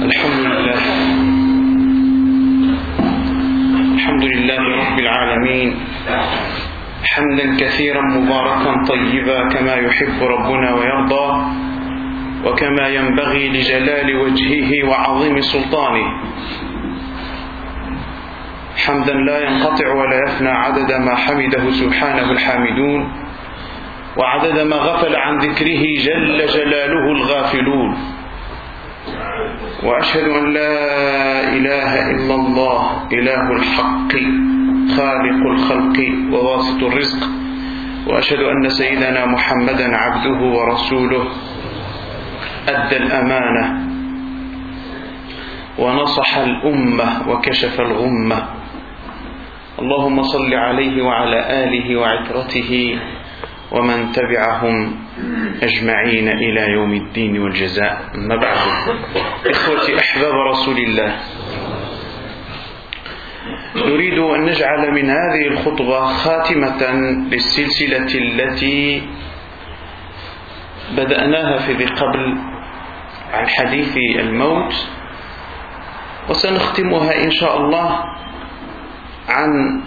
الحمد لله الحمد لله رب العالمين. حمدا كثيرا مباركا طيبا كما يحب ربنا ويرضى وكما ينبغي لجلال وجهه وعظيم سلطانه. حمدا لا ينقطع ولا يفنى عدد ما حمده سبحانه الحامدون وعدد ما غفل عن ذكره جل جلاله الغافلون. وأشهد أن لا إله إلا الله إله الحق خالق الخلق وواسط الرزق. وأشهد أن سيدنا محمدا عبده ورسوله أدى الأمانة ونصح الأمة وكشف الغمة. اللهم صل عليه وعلى آله وعترته ومن تبعهم أجمعين إلى يوم الدين والجزاء. أما بعد إخوتي أحباب رسول الله نريد أن نجعل من هذه الخطبة خاتمة للسلسلة التي بدأناها في قبل عن حديث الموت وسنختمها إن شاء الله عن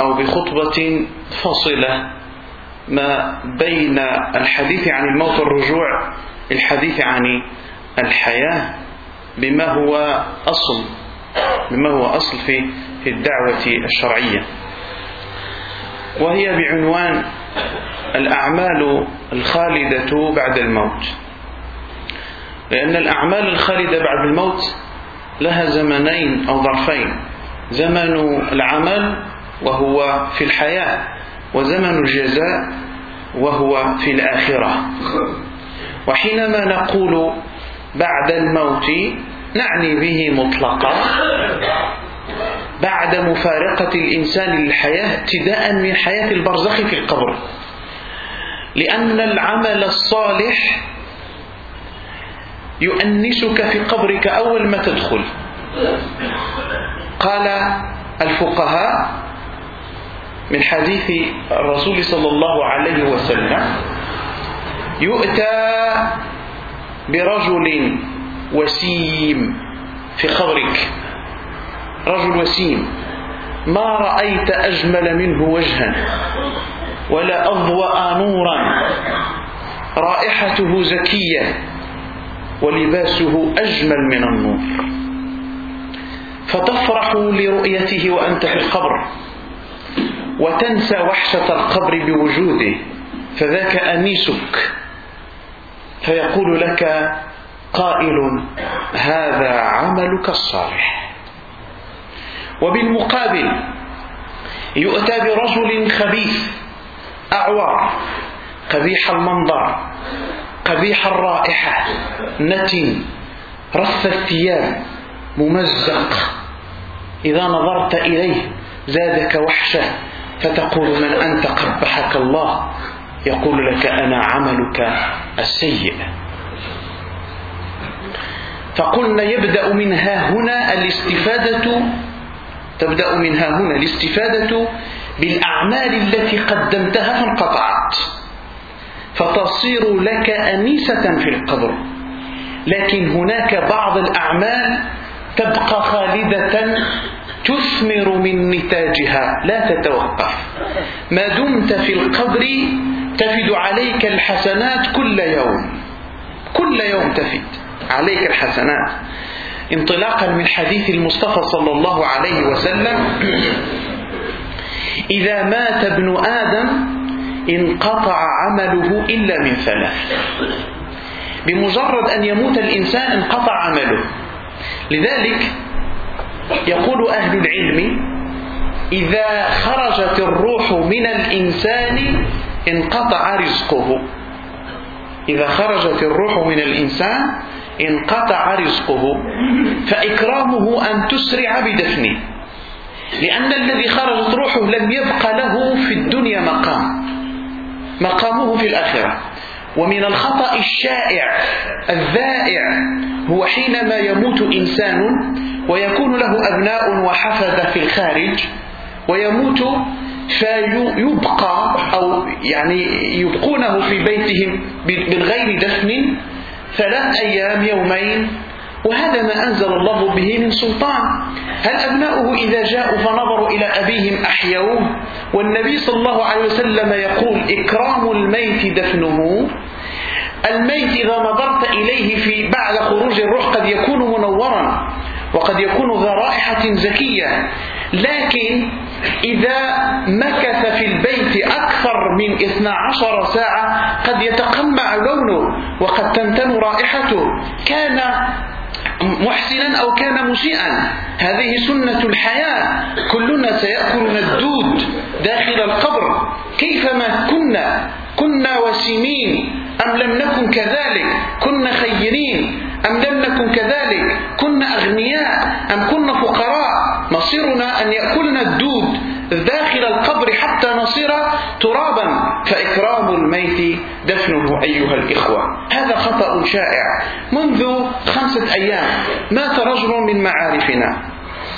أو بخطبة فاصلة. ما بين الحديث عن الموت والرجوع الحديث عن الحياة بما هو أصل بما هو أصل في في الدعوة الشرعية. وهي بعنوان الأعمال الخالدة بعد الموت. لأن الأعمال الخالدة بعد الموت لها زمنين أو ظرفين. زمن العمل وهو في الحياة. وزمن الجزاء وهو في الآخرة. وحينما نقول بعد الموت نعني به مطلقا. بعد مفارقة الإنسان للحياة ابتداء من حياة البرزخ في القبر. لأن العمل الصالح يؤنسك في قبرك أول ما تدخل. قال الفقهاء من حديث الرسول صلى الله عليه وسلم. يؤتى برجل وسيم في قبرك رجل وسيم. ما رأيت أجمل منه وجها ولا أضوأ نورا. رائحته زكية ولباسه أجمل من النور. فتفرح لرؤيته وأنت في القبر. وتنسى وحشة القبر بوجوده فذاك أنيسك. فيقول لك قائل هذا عملك الصالح. وبالمقابل يؤتى برجل خبيث أعور قبيح المنظر قبيح الرائحة نتن رث الثياب ممزق. إذا نظرت إليه زادك وحشة. فتقول من أنت قبحك الله؟ يقول لك أنا عملك السيء. فقلنا يبدأ من ها هنا الاستفادة تبدأ من ها هنا الاستفادة بالأعمال التي قدمتها فانقطعت. فتصير لك أنيسة في القبر. لكن هناك بعض الأعمال تبقى خالدة تثمر من نتاجها. لا تتوقف. ما دمت في القبر تفد عليك الحسنات كل يوم. كل يوم تفد عليك الحسنات. انطلاقا من حديث المصطفى صلى الله عليه وسلم إذا مات ابن آدم انقطع عمله إلا من ثلاث. بمجرد أن يموت الإنسان انقطع عمله. لذلك يقول أهل العلم إذا خرجت الروح من الإنسان انقطع رزقه. إذا خرجت الروح من الإنسان انقطع رزقه. فإكرامه أن تسرع بدفنه. لأن الذي خرجت روحه لم يبق له في الدنيا مقام. مقامه في الآخرة. ومن الخطأ الشائع الذائع هو حينما يموت إنسان ويكون له أبناء وحفظة في الخارج ويموت فيبقى أو يعني يبقونه في بيتهم من غير دفن ثلاث أيام يومين وهذا ما أنزل الله به من سلطان. هل أبناؤه إذا جاءوا فنظروا إلى أبيهم أحيوه؟ والنبي صلى الله عليه وسلم يقول إكرام الميت دفنه. الميت إذا نظرت إليه في بعد خروج الروح قد يكون منورا وقد يكون ذا رائحة زكية لكن إذا مكث في البيت أكثر من 12 ساعة قد يتقمع لونه وقد تنتن رائحته كان محسنا أو كان مسيئا. هذه سنة الحياة. كلنا سيأكلون الدود داخل القبر. كيفما كنا؟ كنا وسيمين. أم لم نكن كذلك؟ كنا خيرين. أم لم نكن كذلك؟ كنا أغنياء. أم كنا فقراء. مصيرنا أن يأكلنا الدود داخل القبر حتى نصير ترابا. فإكرام الميت دفنه أيها الإخوة. هذا خطأ شائع. منذ خمسة أيام مات رجل من معارفنا.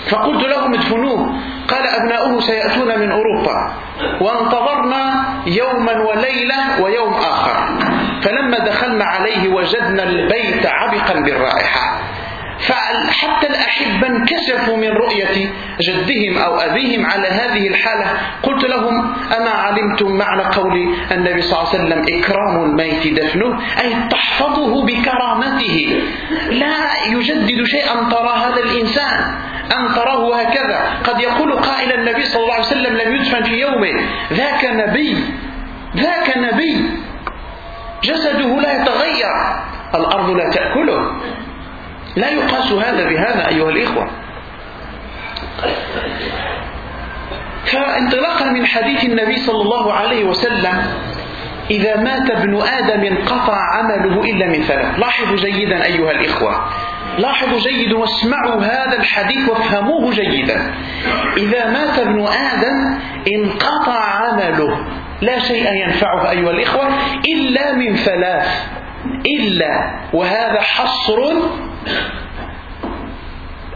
فقلت لهم ادفنوه. قال أبناؤه سيأتون من أوروبا. وانتظرنا يوما وليلة ويوم آخر. فلما دخلنا عليه وجدنا البيت عبقا بالرائحة. فحتى الأحبة انكشفوا من رؤية جدهم أو أبيهم على هذه الحالة. قلت لهم أما علمتم معنى قول النبي صلى الله عليه وسلم إكرام الميت دفنه أي تحفظه بكرامته. لا يجدد شيئا ترى هذا الإنسان. أن تراه هكذا. قد يقول قائل النبي صلى الله عليه وسلم لم يدفن في يومه ذاك نبي. ذاك نبي. جسده لا يتغير. الأرض لا تأكله. لا يقاس هذا بهذا أيها الإخوة. فانطلاقا من حديث النبي صلى الله عليه وسلم إذا مات ابن آدم انقطع عمله إلا من ثلاث. لاحظوا جيدا أيها الإخوة. لاحظوا جيدا واسمعوا هذا الحديث وافهموه جيدا. إذا مات ابن آدم انقطع عمله. لا شيء ينفعه أيها الإخوة إلا من ثلاث. إلا وهذا حصر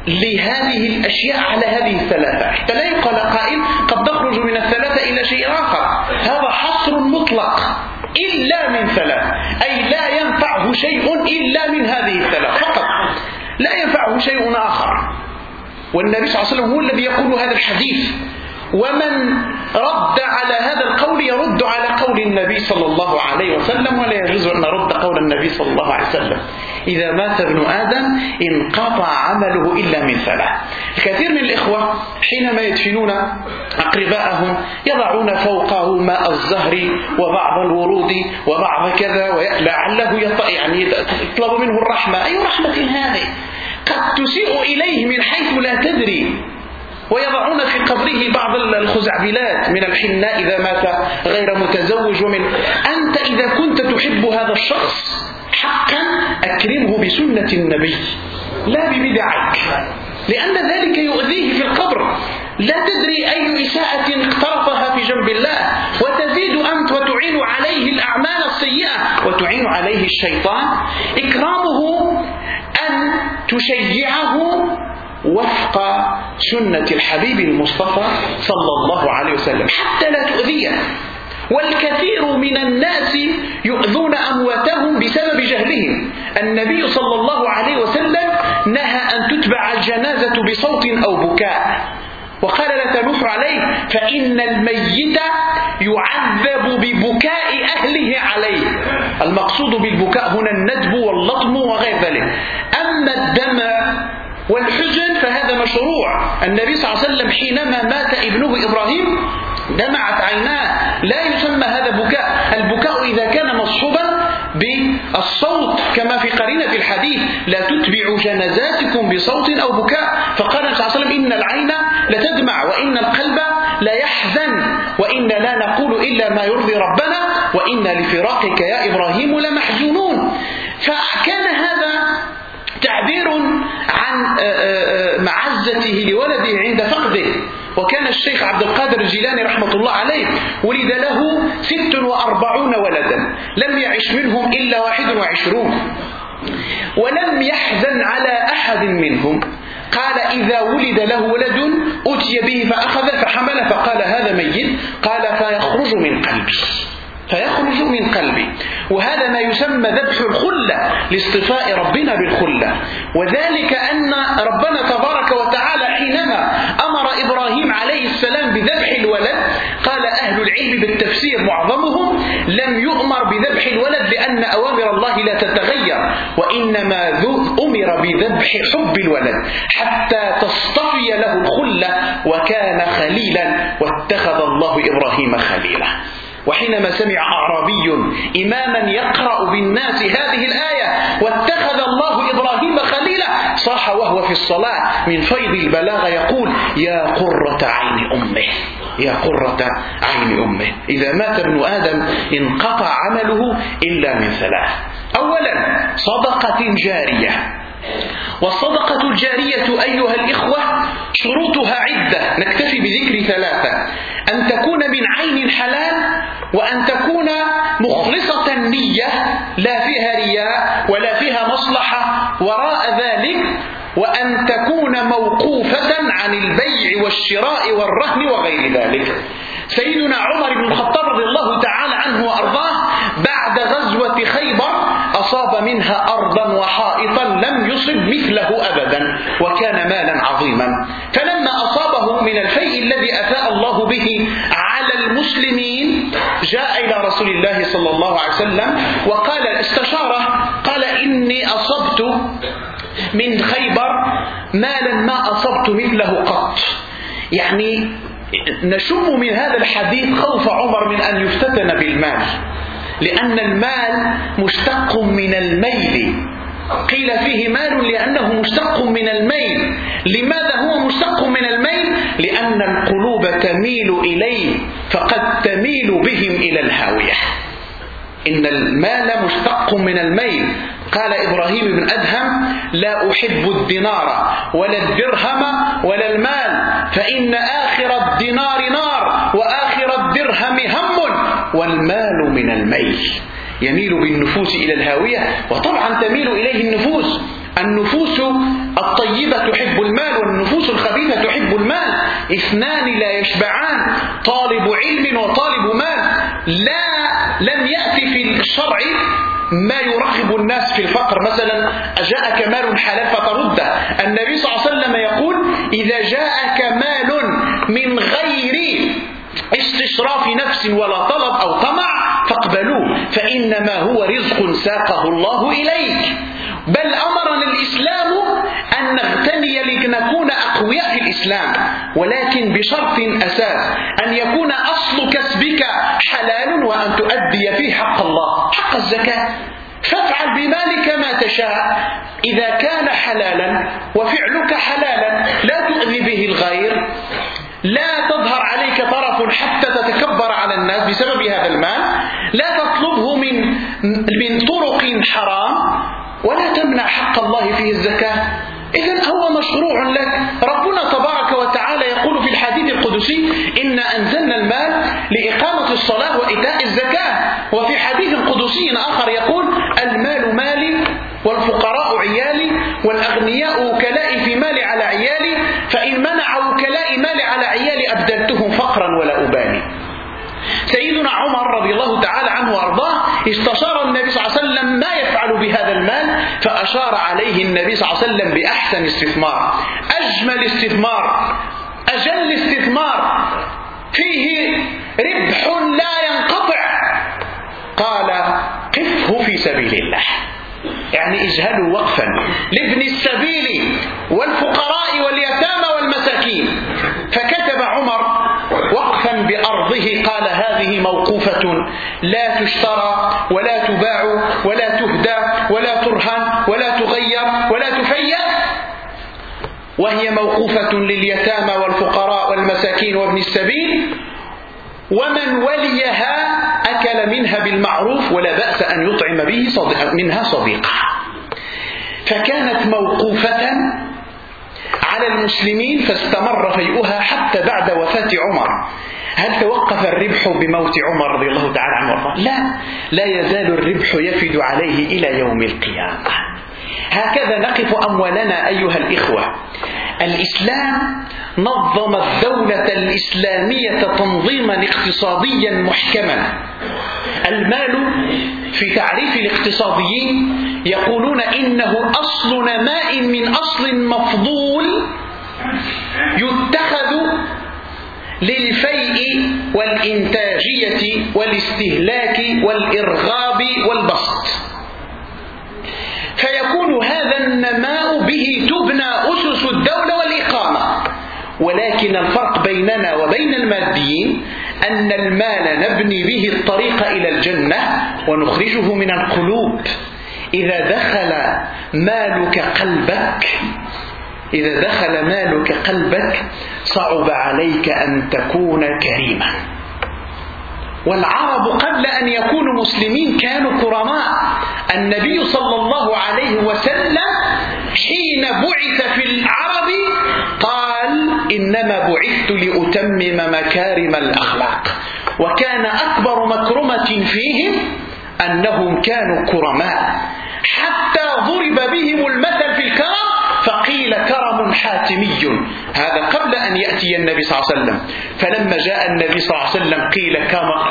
لهذه الأشياء على هذه الثلاثة. حتى لا يقال قائل قد تخرج من الثلاثة إلى شيء آخر. هذا حصر مطلق. إلا من ثلاث أي لا ينفعه شيء إلا من هذه الثلاث فقط. لا ينفعه شيء آخر. والنبي صلى الله عليه وسلم هو الذي يقول هذا الحديث. ومن رد على هذا القول يرد على قول النبي صلى الله عليه وسلم ولا يجوز أن نرد قول النبي صلى الله عليه وسلم. إذا مات ابن آدم انقطع عمله إلا من ثلاث. الكثير من الإخوة حينما يدفنون أقرباءهم يضعون فوقه ماء الزهر وبعض الورود وبعض كذا لعله يعني يطلب منه الرحمة. أي رحمة هذه؟ قد تسيء إليه من حيث لا تدري. ويضعون في قبره بعض الخزعبلات من الحناء إذا مات غير متزوج ومن أنت إذا كنت تحب هذا الشخص حقا أكرمه بسنة النبي لا ببدعك لأن ذلك يؤذيه في القبر. لا تدري أي إساءة اقترفها في جنب الله وتزيد أنت وتعين عليه الأعمال السيئة وتعين عليه الشيطان. إكرامه أن تشجعه وفق سنة الحبيب المصطفى صلى الله عليه وسلم. حتى لا تؤذيه. والكثير من الناس يؤذون أمواتهم بسبب جهلهم. النبي صلى الله عليه وسلم نهى أن تتبع الجنازة بصوت أو بكاء. وقال لا تنوح عليه فإن الميت يعذب ببكاء أهله عليه. المقصود بالبكاء هنا الندب واللطم وغير ذلك. أما الدم والحزن فهذا مشروع. النبي صلى الله عليه وسلم حينما مات ابنه إبراهيم دمعت عيناه. لا يسمى هذا بكاء. البكاء إذا كان مصحوبا بالصوت كما في قرينة الحديث لا تتبعوا جنازاتكم بصوت أو بكاء. فقال صلى الله عليه وسلم إن العين لتدمع وإن القلب لا يحزن وإن لا نقول إلا ما يرضي ربنا وإن لفراقك يا إبراهيم لمحزونون. فكان هذا تعبير عن آه، آه، معزته لولده عند فقده. وكان الشيخ عبد القادر الجيلاني رحمة الله عليه ولد له ست وأربعون ولدا. لم يعش منهم إلا واحد وعشرون. ولم يحزن على أحد منهم. قال إذا ولد له ولد أتي به فأخذ فحمل فقال هذا ميت. قال فيخرج من قلبي. فيخرج من قلبي. وهذا ما يسمى ذبح الخلة لاصطفاء ربنا بالخلة. وذلك أن ربنا تبارك وتعالى حينما أمر إبراهيم عليه السلام بذبح الولد قال أهل العلم بالتفسير معظمهم لم يؤمر بذبح الولد لأن أوامر الله لا تتغير وإنما أمر بذبح حب الولد حتى تصطفي له الخلة وكان خليلا واتخذ الله إبراهيم خليلا. وحينما سمع أعرابي إماما يقرأ بالناس هذه الآية واتخذ الله إبراهيم خليلا صاح وهو في الصلاة من فيض البلاغة يقول يا قرة عين أمه يا قرة عين أمه إذا مات ابن آدم انقطع عمله إلا من ثلاث. أولا صدقة جارية. والصدقة الجارية أيها الإخوة شروطها عدة نكتفي بذكر ثلاثة. أن تكون من عين حلال وأن تكون مخلصة النية لا فيها رياء ولا فيها مصلحة وراء ذلك وأن تكون موقوفة عن البيع والشراء والرهن وغير ذلك. سيدنا عمر بن الخطاب رضي الله تعالى عنه وأرضاه بعد غزوة خيبر أصاب منها أرضا وحائطا لم يصب مثله أبدا وكان مالا عظيما. فلما أصابه من الفيء الذي أفاء الله به على المسلمين جاء إلى رسول الله صلى الله عليه وسلم وقال استشاره قال إني أصبت من خيبر مالا ما أصبت مثله قط. يعني نشم من هذا الحديث خوف عمر من أن يفتتن بالمال. لأن المال مشتق من الميل. قيل فيه مال لأنه مشتق من الميل. لماذا هو مشتق من الميل؟ لأن القلوب تميل إليه فقد تميل بهم إلى الهاوية. إن المال مشتق من الميل. قال إبراهيم بن أدهم لا أحب الدينار ولا الدرهم ولا المال فإن آخر الدينار نار وآخر الدرهم هم والمال من الميل يميل بالنفوس إلى الهاوية وطبعا تميل إليه النفوس. النفوس الطيبة تحب المال والنفوس الخبيثة تحب المال. اثنان لا يشبعان طالب علم وطالب مال. لا لم يأتي في الشرع ما يرغب الناس في الفقر. مثلا أجاءك مال حلال فترده النبي صلى الله عليه وسلم يقول إذا جاءك مال من غير استشراف نفس ولا طلب أو طمع فاقبلوه. فإنما هو رزق ساقه الله إليك. بل أمرنا الإسلام أن نغتني لنكون أقوياء في الإسلام. ولكن بشرط أساس أن يكون أصل كسبك حلال وأن تؤدي فيه حق الله حق الزكاة. فافعل بمالك ما تشاء. إذا كان حلالا وفعلك حلالا لا تؤذي به الغير. لا تظهر عليك طرف حتى تتكبر على الناس بسبب هذا المال. لا تطلبه من من طرق حرام ولا تمنع حق الله فيه الزكاة. إذا هو مشروع لك. ربنا تبارك وتعالى يقول في الحديث القدسي إنا أنزلنا المال لإقامة الصلاة وإيتاء الزكاة. وفي حديث قدسي آخر يقول المال مالي والفقراء عيالي والأغنياء وكلائي في مالي على عيالي فإن وكلائي مالي على عيالي أبدلتهم فقرا ولا أبالي. سيدنا عمر رضي الله تعالى عنه وأرضاه استشار النبي صلى الله عليه وسلم ما يفعل بهذا المال فأشار عليه النبي صلى الله عليه وسلم بأحسن استثمار. أجمل استثمار أجل استثمار. فيه ربح لا ينقطع. قال قفه في سبيل الله. يعني اجهلوا وقفا. لابن السبيل والفقراء واليتامى والمساكين. فكتب عمر وقفا بأرضه قال هذه موقوفة. لا تشترى ولا تباع ولا تهدى ولا ترهن ولا تغير ولا تفيأ وهي موقوفة لليتامى والفقراء والمساكين وابن السبيل. ومن وليها أكل منها بالمعروف ولا بأس أن يطعم به منها صديقه فكانت موقوفة على المسلمين فاستمر فيئها حتى بعد وفاة عمر. هل توقف الربح بموت عمر رضي الله تعالى عنه؟ لا. لا يزال الربح يفد عليه إلى يوم القيامة. هكذا نقف أموالنا أيها الإخوة. الإسلام نظم الدولة الإسلامية تنظيما اقتصاديا محكما. المال في تعريف الاقتصاديين يقولون إنه أصل نماء من أصل مفضول يتخذ للفيء والإنتاجية والاستهلاك والإرغاب والبسط. النماء به تبنى أسس الدولة والإقامة. ولكن الفرق بيننا وبين الماديين أن المال نبني به الطريق إلى الجنة ونخرجه من القلوب. إذا دخل مالك قلبك إذا دخل مالك قلبك صعب عليك أن تكون كريما. والعرب قبل أن يكونوا مسلمين كانوا كرماء. النبي صلى الله عليه لأتمم مكارم الأخلاق. وكان أكبر مكرمة فيهم أنهم كانوا كرماء. حتى ضرب بهم المثل في الكرم فقيل كرم حاتمي. هذا قبل أن يأتي النبي صلى الله عليه وسلم. فلما جاء النبي صلى الله عليه وسلم قيل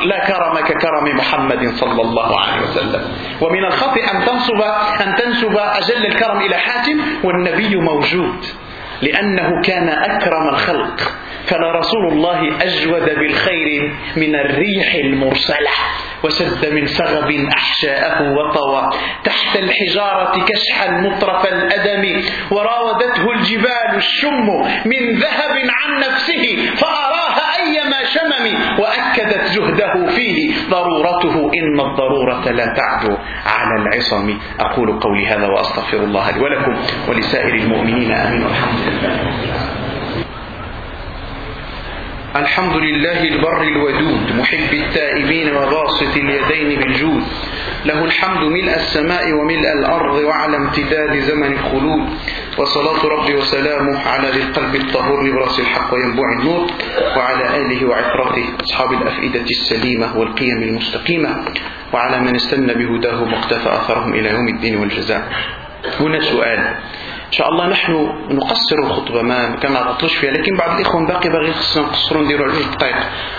لا كرم ككرم محمد صلى الله عليه وسلم. ومن الخطأ أن تنسب أن تنسب أجل الكرم إلى حاتم والنبي موجود. لأنه كان أكرم الخلق. فلرسول الله أجود بالخير من الريح المرسلة وسد من سغب أحشاءه وطوى. تحت الحجارة كشحا مطرف الأدم وراودته الجبال الشم من ذهب عن نفسه إن الضرورة لا تعدو على العصم. أقول قولي هذا وأستغفر الله لي ولكم ولسائر المؤمنين. آمين. والحمد لله. الحمد لله البر الودود محب التائبين وباسط اليدين بالجود. له الحمد ملء السماء وملء الأرض وعلى امتداد زمن الخلود. وصلاة ربي وسلامه على ذي القلب الطهور براس الحق وينبوع النور وعلى آله وعطرته أصحاب الأفئدة السليمة والقيم المستقيمة وعلى من استنى بهداه واقتفى أثرهم إلى يوم الدين والجزاء. هنا سؤال. إن شاء الله نحن نقصر الخطبة ما كان نعطلوش فيها لكن بعض الإخوان باقي باغي خصنا نقصروا نديروا جوج دقائق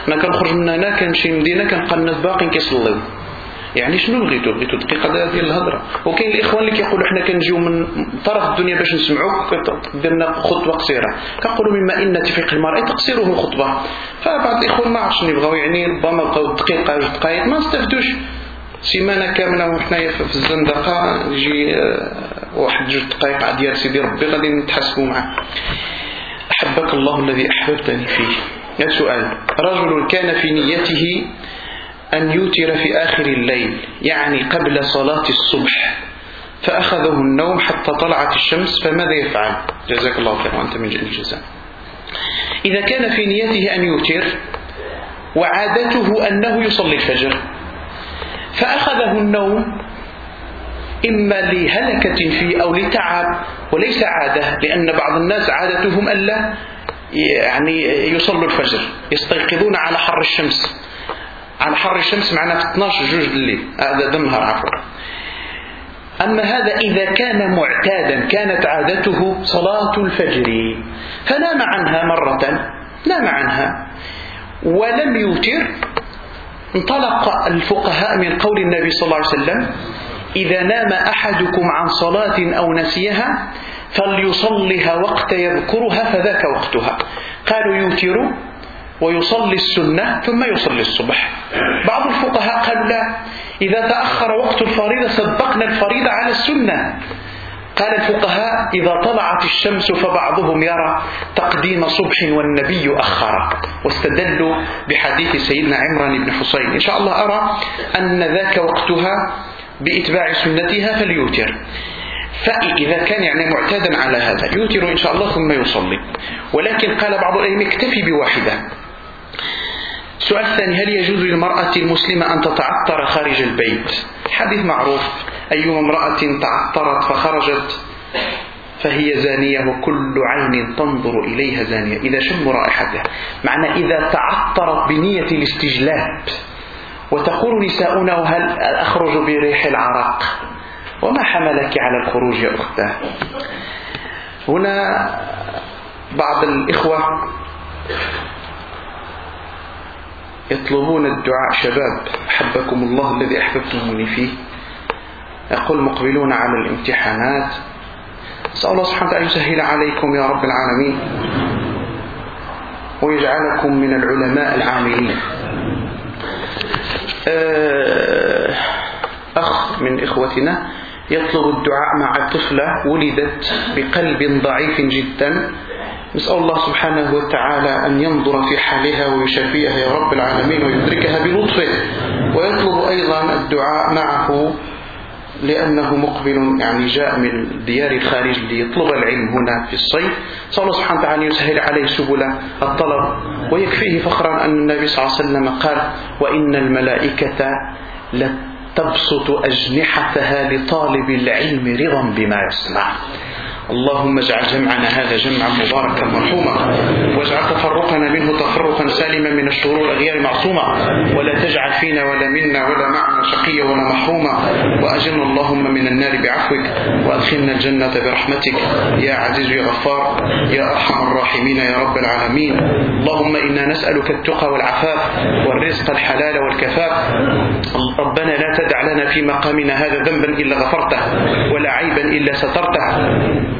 أنا كنخرج من هنا كنمشي لمدينه كنلقى باقيين كيصليو. يعني شنو بغيتو؟ بغيتو دقيقه ديال الهضرة. وكاين الإخوان اللي كيقولوا حنا كنجيو من طرف الدنيا باش نسمعوك درنا خطبه قصيرة. كنقولوا مما إن فقه المرء تقصيره الخطبه فبعض الإخوان ما عرفتش يبغاو يعني ربما بقاو دقيقة جوج دقائق ما استفدوش سيمانة كاملة وحنايا في الزندقة يجي آه، واحد جوج دقائق عاد يا سيدي ربي غادي نتحاسبوا معاه. أحبك الله الذي أحببتني فيه. هذا سؤال. رجل كان في نيته أن يوتر في آخر الليل يعني قبل صلاة الصبح. فأخذه النوم حتى طلعت الشمس فماذا يفعل؟ جزاك الله خير وأنت من الجزاء. إذا كان في نيته أن يوتر وعادته أنه يصلي الفجر. فأخذه النوم إما لهلكة فيه أو لتعب وليس عادة لأن بعض الناس عادتهم ألا يعني يصلوا الفجر يستيقظون على حر الشمس. على حر الشمس معنا في 12 جوج الليل. هذا دمهر عفوا. أما هذا إذا كان معتادا كانت عادته صلاة الفجر. فنام عنها مرة نام عنها. ولم يوتر انطلق الفقهاء من قول النبي صلى الله عليه وسلم إذا نام أحدكم عن صلاة أو نسيها فليصلها وقت يذكرها فذاك وقتها. قالوا يوتر ويصلي السنة ثم يصلي الصبح. بعض الفقهاء قالوا لا إذا تأخر وقت الفريضة سبقنا الفريضة على السنة. قال الفقهاء إذا طلعت الشمس فبعضهم يرى تقديم صبح والنبي أخر. واستدلوا بحديث سيدنا عمران بن حسين. إن شاء الله أرى أن ذاك وقتها بإتباع سنتها فليوتر. فإذا كان يعني معتادا على هذا يوتر إن شاء الله ثم يصلي. ولكن قال بعض الأئمة اكتفي بواحدة. السؤال الثاني هل يجوز للمرأة المسلمة أن تتعطر خارج البيت؟ حديث معروف أيما امرأة تعطرت فخرجت فهي زانية وكل عين تنظر إليها زانية إذا شم رائحتها. معنى إذا تعطرت بنية الاستجلاب وتقول نساؤنا هل أخرج بريح العراق وما حملك على الخروج يا أختاه؟ هنا بعض الإخوة يطلبون الدعاء. شباب أحبكم الله الذي أحببتموني فيه. يقول مقبلون على الامتحانات. أسأل الله سبحانه وتعالى يسهل عليكم يا رب العالمين ويجعلكم من العلماء العاملين. آه، أخ من إخوتنا يطلب الدعاء مع طفلة ولدت بقلب ضعيف جدا. نسأل الله سبحانه وتعالى أن ينظر في حالها ويشفيها يا رب العالمين ويدركها بلطفه. ويطلب أيضا الدعاء معه لأنه مقبل يعني جاء من ديار الخارج ليطلب العلم هنا في الصيف. صلى الله سبحانه وتعالى يسهل عليه سبل الطلب ويكفيه فخرا أن النبي صلى الله عليه وسلم قال وإن الملائكة لتبسط أجنحتها لطالب العلم رضا بما يسمع. اللهم اجعل جمعنا هذا جمعا مباركا مرحوما واجعل تفرقنا منه تفرقا سالما من الشرور غير معصوما ولا تجعل فينا ولا منا ولا معنا شقيا ولا محروما وأجرنا اللهم من النار بعفوك وأدخلنا الجنة برحمتك. يا عزيز يا غفار يا أرحم الراحمين يا رب العالمين. اللهم إنا نسألك التقى والعفاف والرزق الحلال والكفاف. ربنا لا تدع لنا في مقامنا هذا ذنبا إلا غفرته ولا عيبا إلا سترته.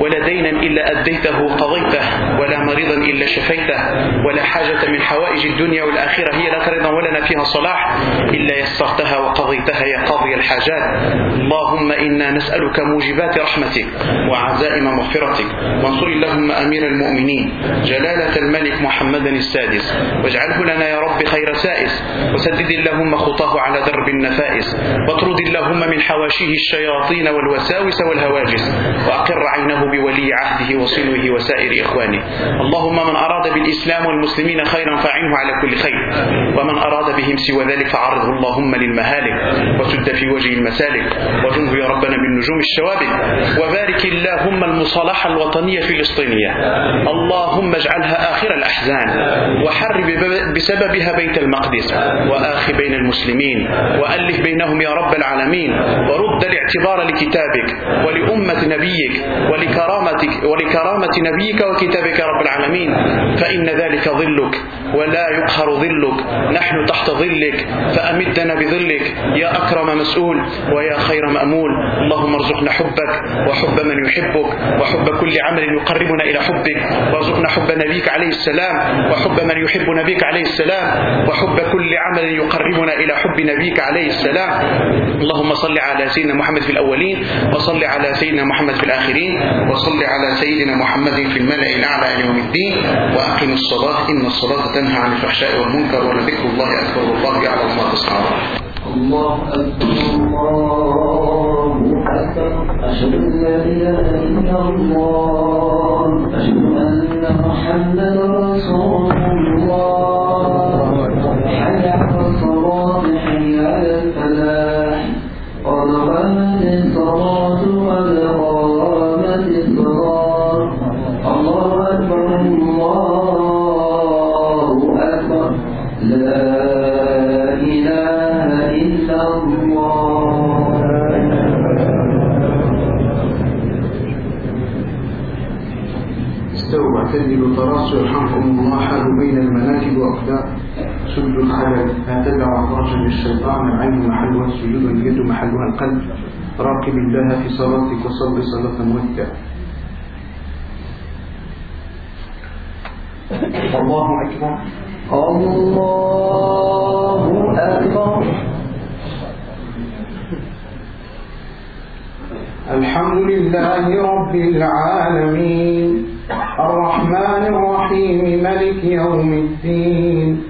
ولا دينا إلا أديته قضيته ولا مريضا إلا شفيته ولا حاجة من حوائج الدنيا والآخرة هي لك رضا ولنا فيها صلاح إلا يسرتها وقضيتها يا قاضي الحاجات. اللهم إنا نسألك موجبات رحمتك وعزائم مغفرتك. وانصر اللهم أمير المؤمنين جلالة الملك محمدا السادس. واجعله لنا يا رب خير سائس. وسدد اللهم خطاه على درب النفائس. واطرد اللهم من حواشيه الشياطين والوساوس والهواجس. وأقر عينه بولي عهده وصلوه وسائر إخوانه. اللهم من أراد بالإسلام والمسلمين خيرا فأعنه على كل خير. ومن أراد بهم سوى ذلك فعرضه اللهم للمهالك. وسد في وجه المسالك. وجنه يا ربنا من نجوم الشوابك وبارك اللهم المصالحة الوطنية فلسطينية اللهم اجعلها آخر الأحزان. وحرب بسببها بيت المقدس. وآخ بين المسلمين. وألف بينهم يا رب العالمين. ورد الاعتبار لكتابك ولأمة نبيك ولكرامتك ولكرامة نبيك وكتابك رب العالمين فإن ذلك ظلك ولا يقهر ظلك. نحن تحت ظلك فأمدنا بظلك. يا أكرم مسؤول ويا خير مأمول. اللهم ارزقنا حبك وحب من يحبك وحب كل عمل يقربنا إلى حبك. وارزقنا حب نبيك عليه السلام وحب من يحب نبيك عليه السلام وحب كل عمل يقربنا إلى حب نبيك عليه السلام. اللهم صل على سيدنا محمد في الأولين وصل على سيدنا محمد في الآخرين. وصل على سيدنا محمد في الملأ الأعلى يوم الدين وأقم الصلاة. إن الصلاة تنهى عن الفحشاء والمنكر ولذكر الله أكبر والله يعلم ما تصنعون. الله أكبر الله أكبر. أشهد أن لا إله إلا الله. أشهد أن محمدا رسول الله. حي على الصلاة حي على الفلاح. للشيطان العين محلها السجود واليد محلها القلب راقب الله في صلاتك وصل صلاة موتى الله أكبر. الله أكبر. الحمد لله رب العالمين. الرحمن الرحيم ملك يوم الدين.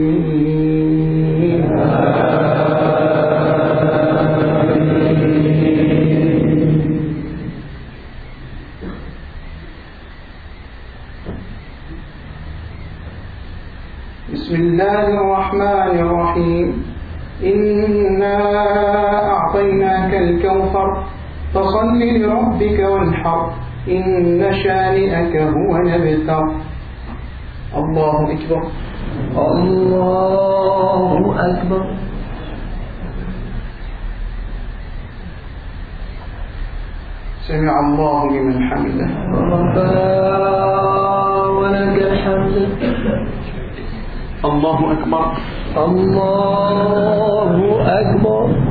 لربك وانحر. إن شانئك هو الأبتر الله أكبر. الله أكبر. سمع الله لمن حمده. ربنا ولك الحمد. الله أكبر. الله أكبر.